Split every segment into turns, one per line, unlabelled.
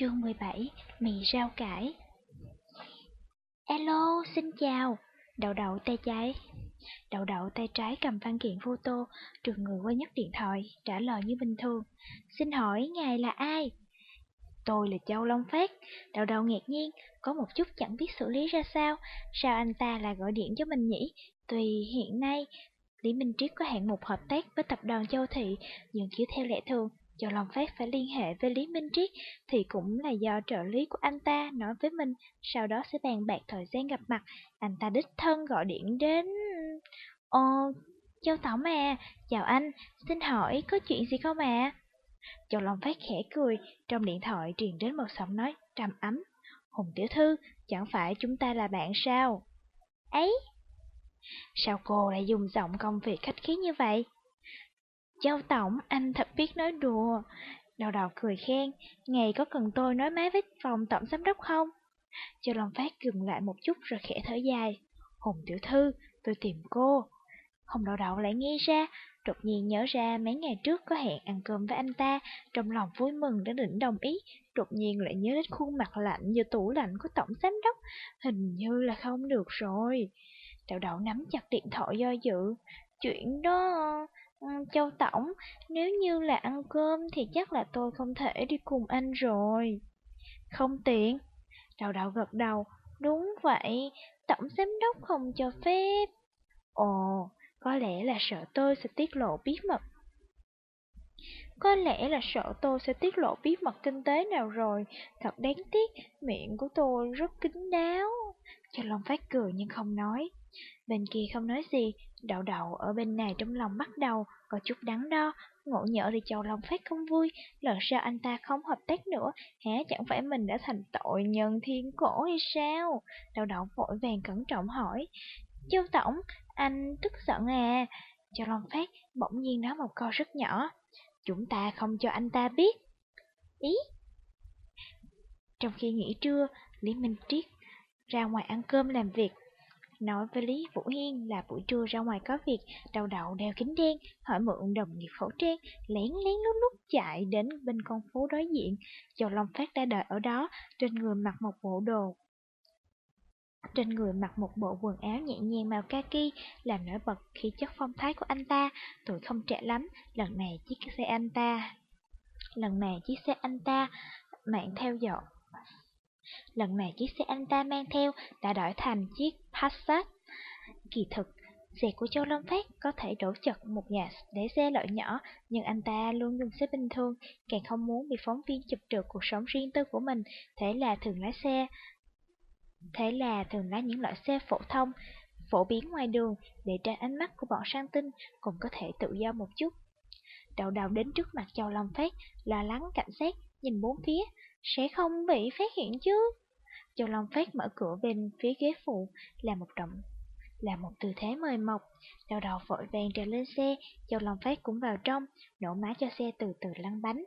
Chương 17 Mì rau cải. Alo, xin chào. Đậu đậu tay trái. Đậu đậu tay trái cầm văn kiện photo Trường người qua nhấc điện thoại Trả lời như bình thường. Xin hỏi ngài là ai? Tôi là Châu Long Phát. Đậu đậu ngạc nhiên Có một chút chẳng biết xử lý ra sao. Sao anh ta lại gọi điện cho mình nhỉ? Tùy hiện nay Lý Minh Triết có hạng mục hợp tác với tập đoàn Châu Thị, nhưng chiếu theo lẽ thường, cho Long Phát phải liên hệ với Lý Minh Triết thì cũng là do trợ lý của anh ta nói với mình, sau đó sẽ bàn bạc thời gian gặp mặt. Anh ta đích thân gọi điện đến... Ồ, Châu Tổng à, chào anh, xin hỏi có chuyện gì không ạ? À? Châu Long Phát khẽ cười, trong điện thoại truyền đến một giọng nói trầm ấm. Hùng Tiểu Thư, chẳng phải chúng ta là bạn sao? Ấy, sao cô lại dùng giọng công việc khách khí như vậy? Châu Tổng, anh thật biết nói đùa. Đầu đầu cười khen, ngày có cần tôi nói máy với phòng tổng giám đốc không? Châu Long Phát gừng lại một chút rồi khẽ thở dài. Hùng tiểu thư, tôi tìm cô. Hùng đào đào lại nghe ra, đột nhiên nhớ ra mấy ngày trước có hẹn ăn cơm với anh ta, trong lòng vui mừng đã định đồng ý, đột nhiên lại nhớ đến khuôn mặt lạnh như tủ lạnh của tổng giám đốc, hình như là không được rồi. Đậu đậu nắm chặt điện thoại do dự, chuyện đó Châu Tổng, nếu như là ăn cơm thì chắc là tôi không thể đi cùng anh rồi. Không tiện. Đào đào gật đầu, đúng vậy, Tổng Giám Đốc không cho phép. Ồ, có lẽ là sợ tôi sẽ tiết lộ bí mật. Có lẽ là sợ tôi sẽ tiết lộ bí mật kinh tế nào rồi, thật đáng tiếc, miệng của tôi rất kín đáo. Cho Long Phát cười nhưng không nói. Bên kia không nói gì, đậu đậu ở bên này trong lòng bắt đầu có chút đắn đo, ngộ nhỡ thì chầu lòng phát không vui, lần sau anh ta không hợp tác nữa, hả chẳng phải mình đã thành tội nhân thiên cổ hay sao? Đậu đậu vội vàng cẩn trọng hỏi, Châu Tổng, anh tức giận à? Châu Long Phát bỗng nhiên nói một câu rất nhỏ, chúng ta không cho anh ta biết. Ý? Trong khi nghỉ trưa, Lý Minh Triết ra ngoài ăn cơm làm việc, Nói với Lý Vũ Hiên là buổi trưa ra ngoài có việc, đầu đậu đeo kính đen, hỏi mượn đồng nghiệp khẩu trang, lén lén lút lút chạy đến bên con phố đối diện. Châu Long Phát đã đợi ở đó, trên người mặc một bộ đồ. Trên người mặc một bộ quần áo nhẹ nhàng màu kaki, làm nổi bật khi chất phong thái của anh ta, tuổi không trẻ lắm, lần này chiếc xe anh ta. Lần này chiếc xe anh ta mạng theo dõi Lần này chiếc xe anh ta mang theo đã đổi thành chiếc Passat. Kỳ thực, xe của Châu Lâm Phát có thể đổ chật một nhà để xe loại nhỏ, nhưng anh ta luôn dùng xe bình thường, càng không muốn bị phóng viên chụp được cuộc sống riêng tư của mình, thế là thường lái xe. Thế là thường lái những loại xe phổ thông, phổ biến ngoài đường để tránh ánh mắt của bọn sang tinh, cũng có thể tự do một chút. Đầu đầu đến trước mặt Châu Long Phát, lo lắng cảnh sát, nhìn bốn phía, sẽ không bị phát hiện chứ. Châu Long Phát mở cửa bên phía ghế phụ, là một động là một tư thế mời mọc. Đầu đầu vội vàng trèo lên xe, Châu Long Phát cũng vào trong, nổ máy cho xe từ từ lăn bánh.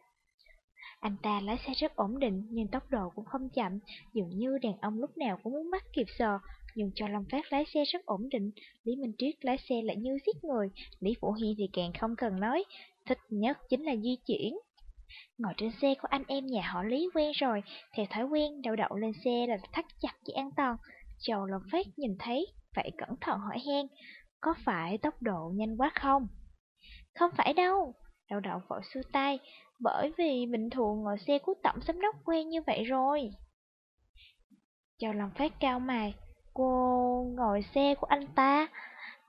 Anh ta lái xe rất ổn định, nhưng tốc độ cũng không chậm, dường như đàn ông lúc nào cũng muốn bắt kịp sờ. Nhưng cho Long Phát lái xe rất ổn định, Lý Minh Triết lái xe lại như giết người, Lý Vũ Hi thì càng không cần nói, thích nhất chính là di chuyển. Ngồi trên xe của anh em nhà họ Lý quen rồi, theo thói quen đậu đậu lên xe là thắt chặt dây an toàn. Châu Long Phát nhìn thấy, vậy cẩn thận hỏi hen, có phải tốc độ nhanh quá không? Không phải đâu, đậu đậu vội xua tay, bởi vì bình thường ngồi xe của tổng giám đốc quen như vậy rồi. Châu Long Phát cao mày, cô ngồi xe của anh ta,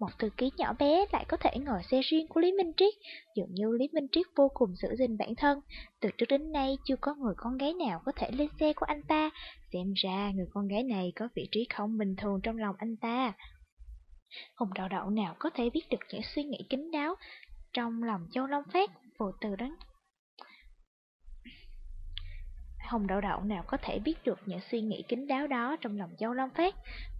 một thư ký nhỏ bé lại có thể ngồi xe riêng của Lý Minh Triết, dường như Lý Minh Triết vô cùng giữ gìn bản thân. Từ trước đến nay chưa có người con gái nào có thể lên xe của anh ta, xem ra người con gái này có vị trí không bình thường trong lòng anh ta. Hùng đậu đậu nào có thể biết được những suy nghĩ kín đáo trong lòng Châu Long Phát, vô từ đó Hồng đậu đậu nào có thể biết được những suy nghĩ kín đáo đó trong lòng Châu Long Phát,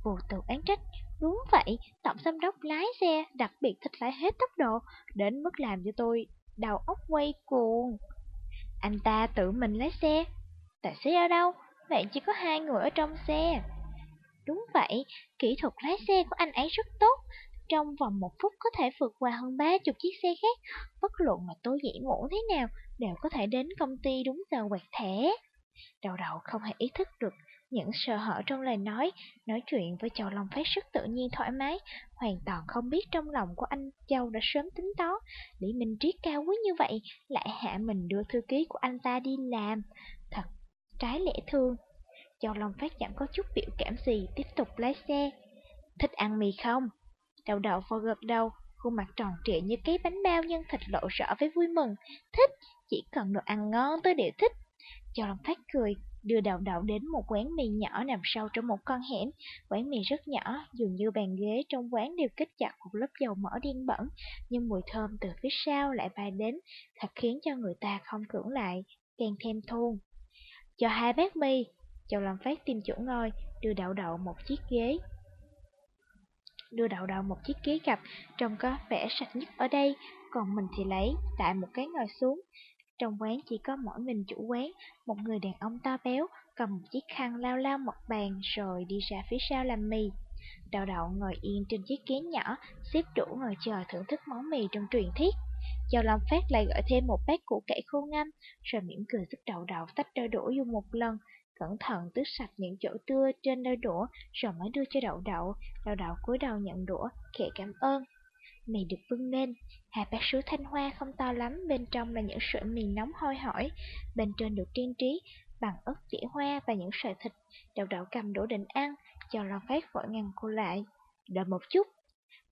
vô từ án trách, Đúng vậy, tổng giám đốc lái xe đặc biệt thích lái hết tốc độ, đến mức làm cho tôi đầu óc quay cuồng. Anh ta tự mình lái xe. Tài xế ở đâu? Vậy chỉ có hai người ở trong xe. Đúng vậy, kỹ thuật lái xe của anh ấy rất tốt. Trong vòng một phút có thể vượt qua hơn ba chục chiếc xe khác. Bất luận là tôi dễ ngủ thế nào, đều có thể đến công ty đúng giờ quạt thẻ. Đầu đầu không hề ý thức được những sơ hở trong lời nói, nói chuyện với Châu Long Phát rất tự nhiên thoải mái, hoàn toàn không biết trong lòng của anh Châu đã sớm tính toán. Lý Minh Triết cao quý như vậy, lại hạ mình đưa thư ký của anh ta đi làm. Thật trái lẽ thương. Châu Long Phát chẳng có chút biểu cảm gì, tiếp tục lái xe. Thích ăn mì không? Đầu đầu vô gật đầu, khuôn mặt tròn trịa như cái bánh bao nhân thịt lộ rõ với vui mừng. Thích, chỉ cần đồ ăn ngon tôi đều thích. Châu Long Phát cười, đưa đầu đậu đến một quán mì nhỏ nằm sâu trong một con hẻm. Quán mì rất nhỏ, dường như bàn ghế trong quán đều kết chặt một lớp dầu mỡ đen bẩn, nhưng mùi thơm từ phía sau lại bay đến, thật khiến cho người ta không cưỡng lại, càng thêm thôn. Cho hai bát mì, Châu Lâm Phát tìm chỗ ngồi, đưa đậu đậu một chiếc ghế. Đưa đậu đậu một chiếc ghế gặp trông có vẻ sạch nhất ở đây, còn mình thì lấy tại một cái ngồi xuống. Trong quán chỉ có mỗi mình chủ quán, một người đàn ông to béo, cầm một chiếc khăn lao lao mặt bàn rồi đi ra phía sau làm mì. Đậu đậu ngồi yên trên chiếc ghế nhỏ, xếp đủ ngồi chờ thưởng thức món mì trong truyền thuyết. Châu Long Phát lại gọi thêm một bát củ cải khô ngâm, rồi mỉm cười giúp đậu đậu tách đôi đũa dùng một lần, cẩn thận tước sạch những chỗ tưa trên đôi đũa, rồi mới đưa cho đậu đậu. Đậu đậu cúi đầu nhận đũa, khẽ cảm ơn. Mì được vưng lên, hai bát sứ thanh hoa không to lắm, bên trong là những sợi mì nóng hôi hổi, bên trên được trang trí bằng ớt tỉa hoa và những sợi thịt. Đậu đậu cầm đổ định ăn, cho lò Phát vội ngăn cô lại. Đợi một chút,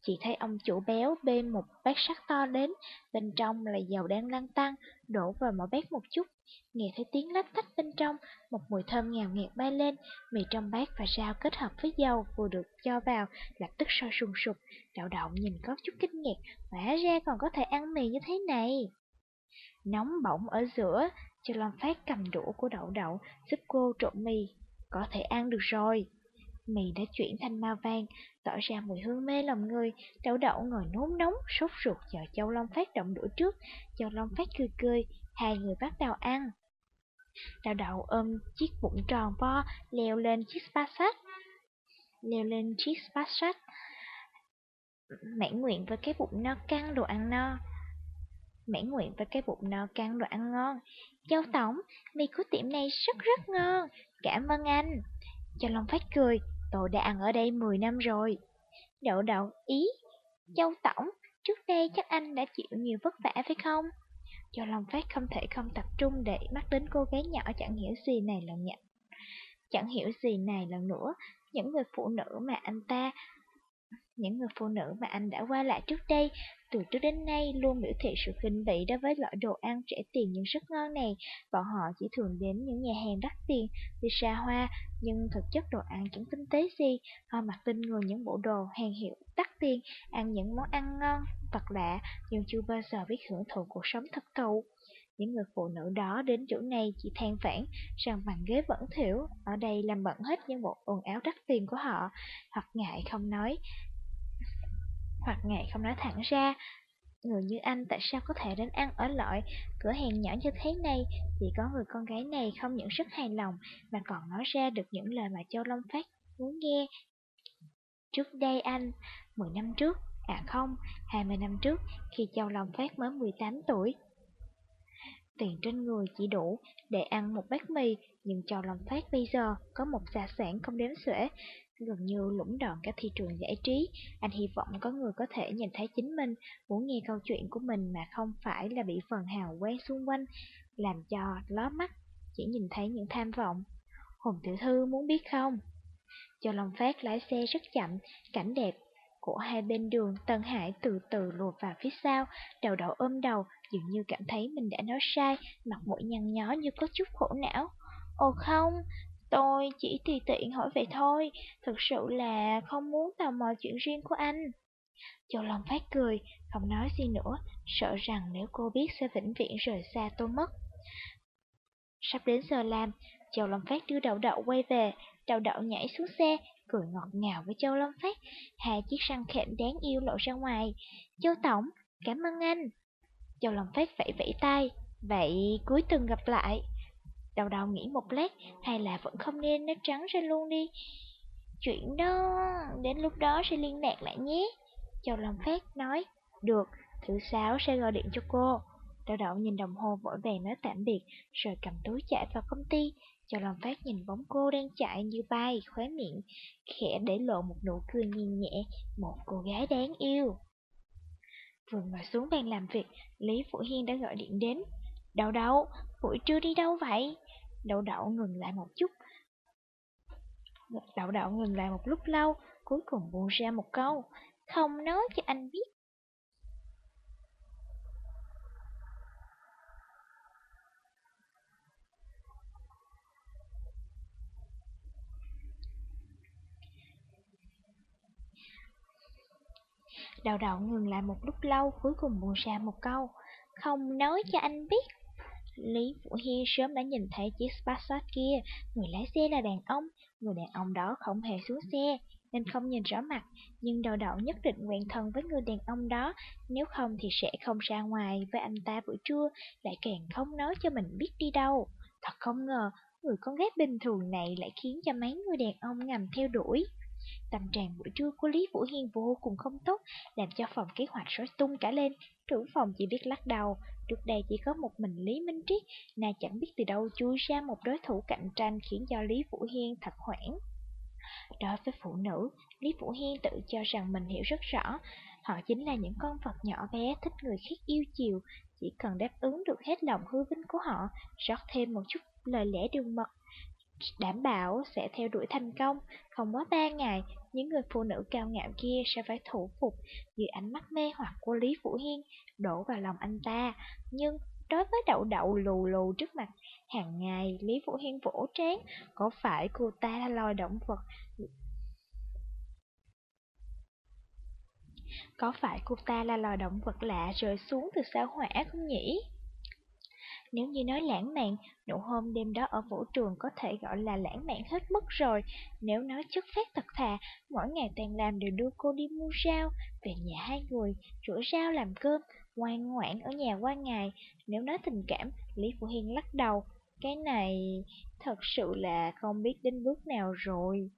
chỉ thấy ông chủ béo bê một bát sắt to đến, bên trong là dầu đang lăn tăng, đổ vào mỗi bát một chút. Nghe thấy tiếng lách tách bên trong, một mùi thơm ngào ngạt bay lên, mì trong bát và rau kết hợp với dầu vừa được cho vào, lập tức sôi sùng sục. Đậu đậu nhìn có chút kinh ngạc, hóa ra còn có thể ăn mì như thế này. Nóng bỏng ở giữa, cho Lâm Phát cầm đũa của đậu đậu, giúp cô trộn mì. Có thể ăn được rồi. Mì đã chuyển thành màu vàng, tỏ ra mùi hương mê lòng người. Đậu đậu ngồi nôn nóng, sốt ruột chờ Châu Long Phát động đũa trước. Châu Long Phát cười cười, hai người bắt đầu ăn. Đậu đậu ôm chiếc bụng tròn vo, leo lên chiếc passat. Leo lên chiếc passat. Mãn nguyện với cái bụng no căng đồ ăn no. Mãn nguyện với cái bụng no căng đồ ăn ngon. Châu Tổng, mì của tiệm này rất rất ngon. Cảm ơn anh. Châu Long Phát cười, tôi đã ăn ở đây 10 năm rồi. Đậu đậu ý, Châu Tổng, trước đây chắc anh đã chịu nhiều vất vả phải không? Châu Long Phát không thể không tập trung để mắt đến cô gái nhỏ chẳng hiểu gì này lần nhận. Chẳng hiểu gì này lần nữa, những người phụ nữ mà anh ta những người phụ nữ mà anh đã qua lại trước đây, từ trước đến nay luôn biểu thị sự khinh bỉ đối với loại đồ ăn rẻ tiền nhưng rất ngon này. Bọn họ chỉ thường đến những nhà hàng đắt tiền, đi xa hoa, nhưng thực chất đồ ăn chẳng tinh tế gì. Họ mặc tin người những bộ đồ hàng hiệu đắt tiền, ăn những món ăn ngon, vật lạ, nhưng chưa bao giờ biết hưởng thụ cuộc sống thật thụ. Những người phụ nữ đó đến chỗ này chỉ than vãn rằng bàn ghế vẫn thiểu, ở đây làm bận hết những bộ quần áo đắt tiền của họ, hoặc ngại không nói, hoặc ngại không nói thẳng ra. Người như anh tại sao có thể đến ăn ở loại cửa hàng nhỏ như thế này Chỉ có người con gái này không những rất hài lòng Mà còn nói ra được những lời mà Châu Long Phát muốn nghe. Trước đây anh, 10 năm trước, à không, 20 năm trước Khi Châu Long Phát mới 18 tuổi. Tiền trên người chỉ đủ để ăn một bát mì Nhưng Châu Long Phát bây giờ có một gia sản không đếm xuể gần như lũng đoạn các thị trường giải trí. Anh hy vọng có người có thể nhìn thấy chính mình, muốn nghe câu chuyện của mình mà không phải là bị phần hào quang xung quanh, làm cho ló mắt, chỉ nhìn thấy những tham vọng. Hùng tiểu thư muốn biết không? Cho Long Phát lái xe rất chậm, cảnh đẹp của hai bên đường Tân Hải từ từ lùa vào phía sau, đầu đầu ôm đầu, dường như cảm thấy mình đã nói sai, mặt mũi nhăn nhó như có chút khổ não. Ồ không, Tôi chỉ tùy tiện hỏi vậy thôi, thực sự là không muốn tò mò chuyện riêng của anh. Châu Long phát cười, không nói gì nữa, sợ rằng nếu cô biết sẽ vĩnh viễn rời xa tôi mất. Sắp đến giờ làm, Châu Long Phát đưa đậu đậu quay về, đậu đậu nhảy xuống xe, cười ngọt ngào với Châu Long Phát, hai chiếc răng khẽm đáng yêu lộ ra ngoài. Châu Tổng, cảm ơn anh. Châu Long Phát vẫy vẫy tay, vậy cuối tuần gặp lại. Đầu đầu nghĩ một lát, hay là vẫn không nên nói trắng ra luôn đi. Chuyện đó, đến lúc đó sẽ liên lạc lại nhé. Châu Long Phát nói, được, thứ sáu sẽ gọi điện cho cô. Đậu đậu nhìn đồng hồ vội vàng nói tạm biệt, rồi cầm túi chạy vào công ty. Châu Lâm Phát nhìn bóng cô đang chạy như bay, khóe miệng, khẽ để lộ một nụ cười nhẹ nhẹ, một cô gái đáng yêu. Vừa ngồi xuống bàn làm việc, Lý Phụ Hiên đã gọi điện đến. Đậu đậu, buổi trưa đi đâu vậy? Đậu đậu ngừng lại một chút. Đậu đậu ngừng lại một lúc lâu, cuối cùng buông ra một câu. Không nói cho anh biết. đậu đậu ngừng lại một lúc lâu, cuối cùng buồn ra một câu. Không nói cho anh biết. Lý Vũ Hy sớm đã nhìn thấy chiếc Passat kia, người lái xe là đàn ông, người đàn ông đó không hề xuống xe, nên không nhìn rõ mặt, nhưng đầu đậu nhất định quen thân với người đàn ông đó, nếu không thì sẽ không ra ngoài với anh ta buổi trưa, lại càng không nói cho mình biết đi đâu. Thật không ngờ, người con gái bình thường này lại khiến cho mấy người đàn ông ngầm theo đuổi. Tâm trạng buổi trưa của Lý Vũ Hiên vô cùng không tốt, làm cho phòng kế hoạch rối tung cả lên. Trưởng phòng chỉ biết lắc đầu, trước đây chỉ có một mình Lý Minh Triết, nay chẳng biết từ đâu chui ra một đối thủ cạnh tranh khiến cho Lý Vũ Hiên thật hoảng. Đối với phụ nữ, Lý Vũ Hiên tự cho rằng mình hiểu rất rõ, họ chính là những con vật nhỏ bé thích người khác yêu chiều, chỉ cần đáp ứng được hết lòng hư vinh của họ, rót thêm một chút lời lẽ đường mật, đảm bảo sẽ theo đuổi thành công. Không quá ba ngày, những người phụ nữ cao ngạo kia sẽ phải thủ phục dưới ánh mắt mê hoặc của Lý Vũ Hiên đổ vào lòng anh ta. Nhưng đối với đậu đậu lù lù trước mặt, hàng ngày Lý Vũ Hiên vỗ trán, có phải cô ta là loài động vật Có phải cô ta là loài động vật lạ rơi xuống từ sao hỏa không nhỉ? Nếu như nói lãng mạn, nụ hôn đêm đó ở vũ trường có thể gọi là lãng mạn hết mức rồi. Nếu nói chất phát thật thà, mỗi ngày toàn làm đều đưa cô đi mua rau, về nhà hai người, rửa rau làm cơm, ngoan ngoãn ở nhà qua ngày. Nếu nói tình cảm, Lý Phụ Hiên lắc đầu. Cái này thật sự là không biết đến bước nào rồi.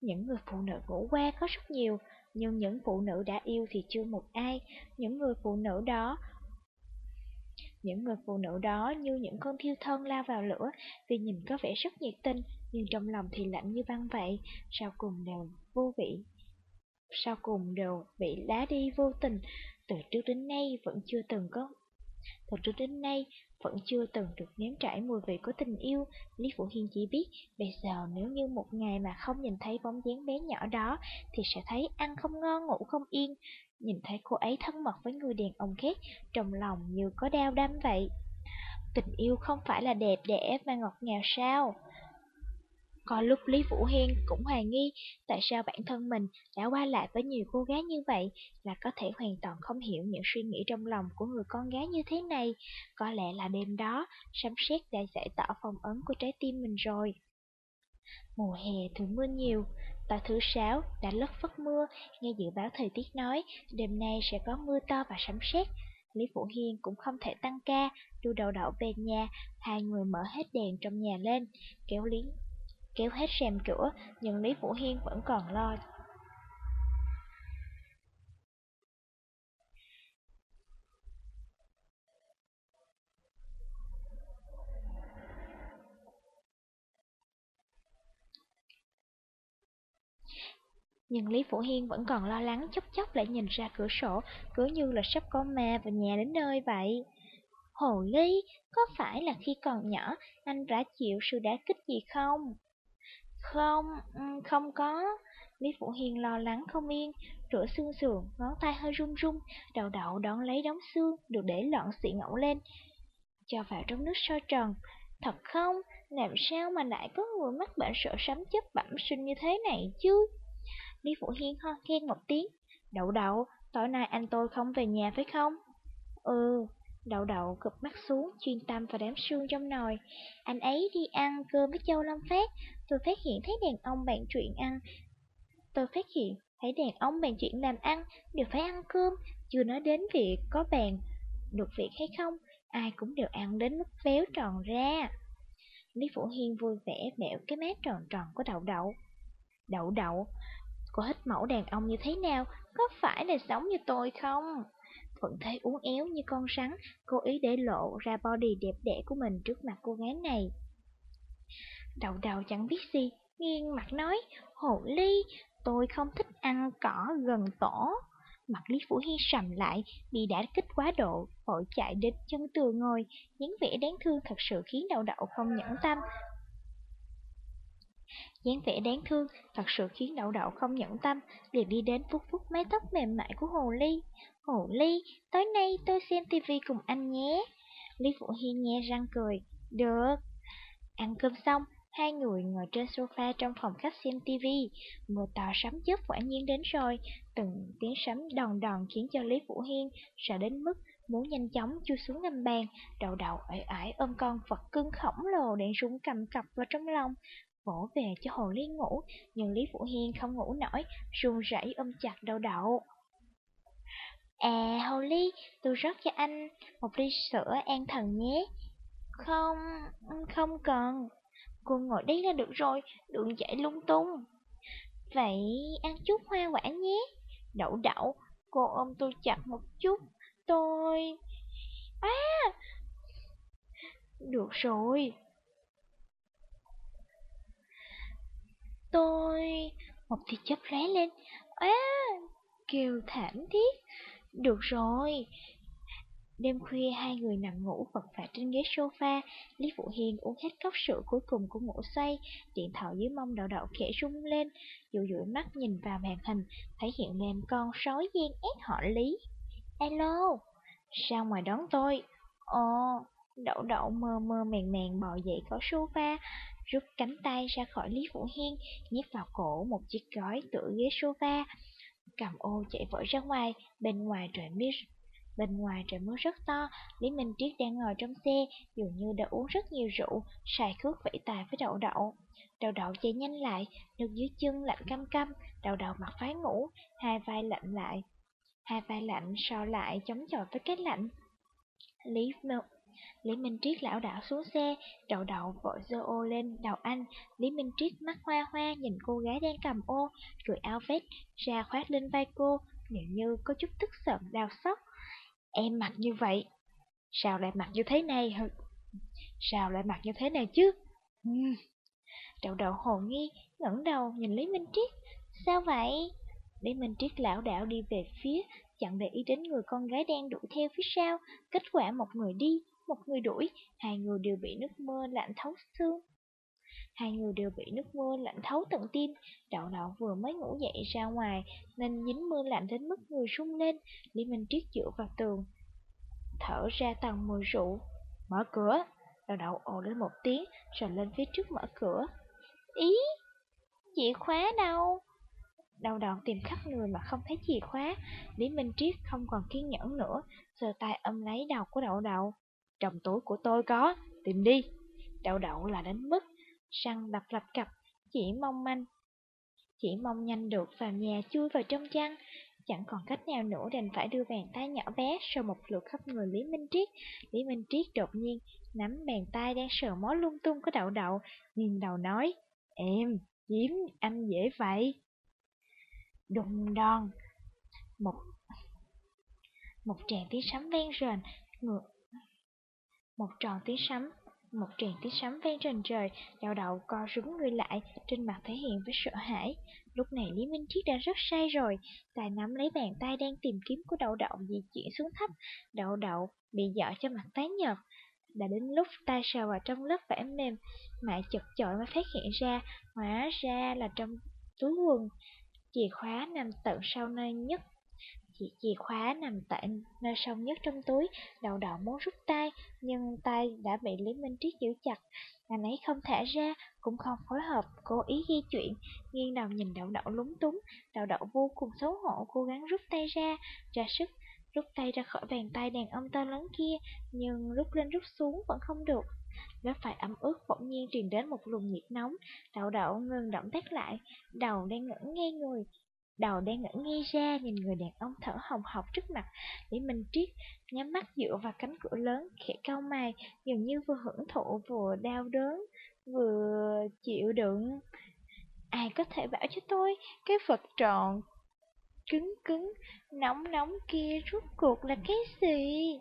Những người phụ nữ ngủ qua có rất nhiều, nhưng những phụ nữ đã yêu thì chưa một ai. Những người phụ nữ đó những người phụ nữ đó như những con thiêu thân lao vào lửa vì nhìn có vẻ rất nhiệt tình, nhưng trong lòng thì lạnh như băng vậy, sau cùng đều vô vị. Sau cùng đều bị lá đi vô tình, từ trước đến nay vẫn chưa từng có từ trước đến nay vẫn chưa từng được nếm trải mùi vị của tình yêu. Lý Phụ Hiên chỉ biết, bây giờ nếu như một ngày mà không nhìn thấy bóng dáng bé nhỏ đó, thì sẽ thấy ăn không ngon ngủ không yên. Nhìn thấy cô ấy thân mật với người đàn ông khác, trong lòng như có đau đâm vậy. Tình yêu không phải là đẹp đẽ và ngọt ngào sao? Có lúc Lý Vũ Hiên cũng hoài nghi tại sao bản thân mình đã qua lại với nhiều cô gái như vậy là có thể hoàn toàn không hiểu những suy nghĩ trong lòng của người con gái như thế này. Có lẽ là đêm đó, sấm sét đã giải tỏa phong ấn của trái tim mình rồi. Mùa hè thường mưa nhiều, vào thứ sáu đã lất phất mưa, nghe dự báo thời tiết nói đêm nay sẽ có mưa to và sấm sét. Lý Phụ Hiên cũng không thể tăng ca, đu đầu đậu về nhà, hai người mở hết đèn trong nhà lên, kéo Lý kéo hết rèm cửa, nhưng Lý Vũ Hiên vẫn còn lo. Nhưng Lý phủ Hiên vẫn còn lo lắng chốc chốc lại nhìn ra cửa sổ, cứ như là sắp có ma vào nhà đến nơi vậy. Hồ Ly, có phải là khi còn nhỏ anh đã chịu sự đá kích gì không? Không, không có. Lý phủ hiên lo lắng không yên, rửa xương sườn, ngón tay hơi run run, đầu đậu đón lấy đống xương được để lọn xị ngẫu lên, cho vào trong nước sôi trần. Thật không, làm sao mà lại có người mắc bệnh sợ sấm chất bẩm sinh như thế này chứ? Lý Phụ Hiên ho khen một tiếng. Đậu đậu, tối nay anh tôi không về nhà phải không? Ừ, Đậu đậu gục mắt xuống, chuyên tâm vào đám xương trong nồi. Anh ấy đi ăn cơm với Châu Lâm Phát, tôi phát hiện thấy đàn ông bạn chuyện ăn. Tôi phát hiện thấy đàn ông bàn chuyện làm ăn đều phải ăn cơm, chưa nói đến việc có bàn được việc hay không, ai cũng đều ăn đến mức béo tròn ra. Lý Phủ Hiên vui vẻ mẹo cái mát tròn tròn của đậu đậu. Đậu đậu, cô hít mẫu đàn ông như thế nào, có phải là giống như tôi không? vẫn thấy uốn éo như con rắn, cố ý để lộ ra body đẹp đẽ của mình trước mặt cô gái này. Đầu đầu chẳng biết gì, nghiêng mặt nói, hồ ly, tôi không thích ăn cỏ gần tổ. Mặt Lý Phủ Hi sầm lại, bị đã kích quá độ, vội chạy đến chân tường ngồi, những vẻ đáng thương thật sự khiến đầu đậu không nhẫn tâm dáng vẻ đáng thương thật sự khiến đậu đậu không nhẫn tâm, liền đi đến vuốt vuốt mái tóc mềm mại của Hồ Ly. Hồ Ly, tối nay tôi xem tivi cùng anh nhé. Lý phụ Hiên nghe răng cười, được. Ăn cơm xong, Hai người ngồi trên sofa trong phòng khách xem tivi, mưa to sấm chớp quả nhiên đến rồi, từng tiếng sấm đòn đòn khiến cho Lý Vũ Hiên sợ đến mức muốn nhanh chóng chui xuống ngầm bàn, đầu đầu ải ải ôm con vật cưng khổng lồ đang rung cầm cập vào trong lòng, vỗ về cho Hồ Ly ngủ, nhưng Lý phụ Hiên không ngủ nổi, run rẩy ôm chặt đầu đậu. À, Hồ Ly, tôi rót cho anh một ly sữa an thần nhé. Không, không cần. Cô ngồi đây là được rồi, đừng chạy lung tung. Vậy ăn chút hoa quả nhé. Đậu đậu, cô ôm tôi chặt một chút. Tôi... À! Được rồi. Tôi... Một thì chớp lóe lên. À! Kêu thảm thiết. Được rồi, Đêm khuya hai người nằm ngủ vật vả trên ghế sofa, Lý Phụ Hiền uống hết cốc sữa cuối cùng của ngủ say, điện thoại dưới mông đậu đậu khẽ rung lên, dụ dụi mắt nhìn vào màn hình, thấy hiện lên con sói gian ép họ Lý. Alo, sao ngoài đón tôi? Ồ, đậu đậu mơ mơ mèn mèn bò dậy khỏi sofa, rút cánh tay ra khỏi Lý Vũ Hiên, nhét vào cổ một chiếc gói tựa ghế sofa, cầm ô chạy vội ra ngoài, bên ngoài trời mưa Bên ngoài trời mưa rất to, Lý Minh Triết đang ngồi trong xe, dường như đã uống rất nhiều rượu, xài khước vẫy tài với đậu đậu. Đậu đậu chạy nhanh lại, nước dưới chân lạnh căm căm, đậu đậu mặc phái ngủ, hai vai lạnh lại. Hai vai lạnh so lại chống chọi với cái lạnh. Lý Lý Minh Triết lão đảo xuống xe, đậu đậu vội dơ ô lên đầu anh. Lý Minh Triết mắt hoa hoa nhìn cô gái đang cầm ô, rồi áo vest ra khoát lên vai cô, nếu như có chút tức giận đau xót. Em mặc như vậy, sao lại mặc như thế này hả? Sao lại mặc như thế này chứ? Uhm. Đậu đậu hồ nghi, ngẩng đầu nhìn Lý Minh Triết. Sao vậy? Lý Minh Triết lão đảo đi về phía, chẳng để ý đến người con gái đang đuổi theo phía sau. Kết quả một người đi, một người đuổi, hai người đều bị nước mưa lạnh thấu xương. Hai người đều bị nước mưa lạnh thấu tận tim, đậu đậu vừa mới ngủ dậy ra ngoài nên dính mưa lạnh đến mức người rung lên, Lý Minh Triết dựa vào tường, thở ra tầng mùi rượu. Mở cửa, đậu đậu ồ lên một tiếng rồi lên phía trước mở cửa. Ý, chìa khóa đâu? Đậu đậu tìm khắp người mà không thấy chìa khóa, Lý Minh Triết không còn kiên nhẫn nữa, giơ tay ôm lấy đầu của đậu đậu. Trong túi của tôi có, tìm đi. Đậu đậu là đến mức răng đập lập cập, chỉ mong manh. Chỉ mong nhanh được vào nhà chui vào trong chăn, chẳng còn cách nào nữa đành phải đưa bàn tay nhỏ bé sờ một lượt khắp người Lý Minh Triết. Lý Minh Triết đột nhiên nắm bàn tay đang sờ mó lung tung của đậu đậu, nhìn đầu nói, em, chiếm anh dễ vậy. Đùng đòn, một một tràng tiếng sấm vang rền, ngược một tròn tiếng sấm một tràng tiếng sấm vang trên trời, đau đậu co rúm người lại, trên mặt thể hiện với sợ hãi. Lúc này Lý Minh Triết đã rất say rồi, tài nắm lấy bàn tay đang tìm kiếm của đậu đậu di chuyển xuống thấp. Đậu đậu bị dở cho mặt tái nhợt. Đã đến lúc tay sờ vào trong lớp vải mềm, mẹ chật chội mới phát hiện ra, hóa ra là trong túi quần. Chìa khóa nằm tận sau nơi nhất chiếc chìa khóa nằm tại nơi sâu nhất trong túi, đầu đầu muốn rút tay, nhưng tay đã bị Lý Minh Triết giữ chặt. Anh ấy không thả ra, cũng không phối hợp, cố ý ghi chuyện, nghiêng đầu nhìn đậu đậu lúng túng, đậu đậu vô cùng xấu hổ, cố gắng rút tay ra, ra sức, rút tay ra khỏi bàn tay đàn ông to lớn kia, nhưng rút lên rút xuống vẫn không được. Lớp phải ấm ướt bỗng nhiên truyền đến một luồng nhiệt nóng, đậu đậu ngừng động tác lại, đầu đang ngẩn ngay người, đầu đang ngẩn ngay ra nhìn người đàn ông thở hồng hộc trước mặt Lý Minh Triết nhắm mắt dựa vào cánh cửa lớn khẽ cau mày dường như vừa hưởng thụ vừa đau đớn vừa chịu đựng ai có thể bảo cho tôi cái vật tròn cứng cứng, nóng nóng kia rốt cuộc là cái gì?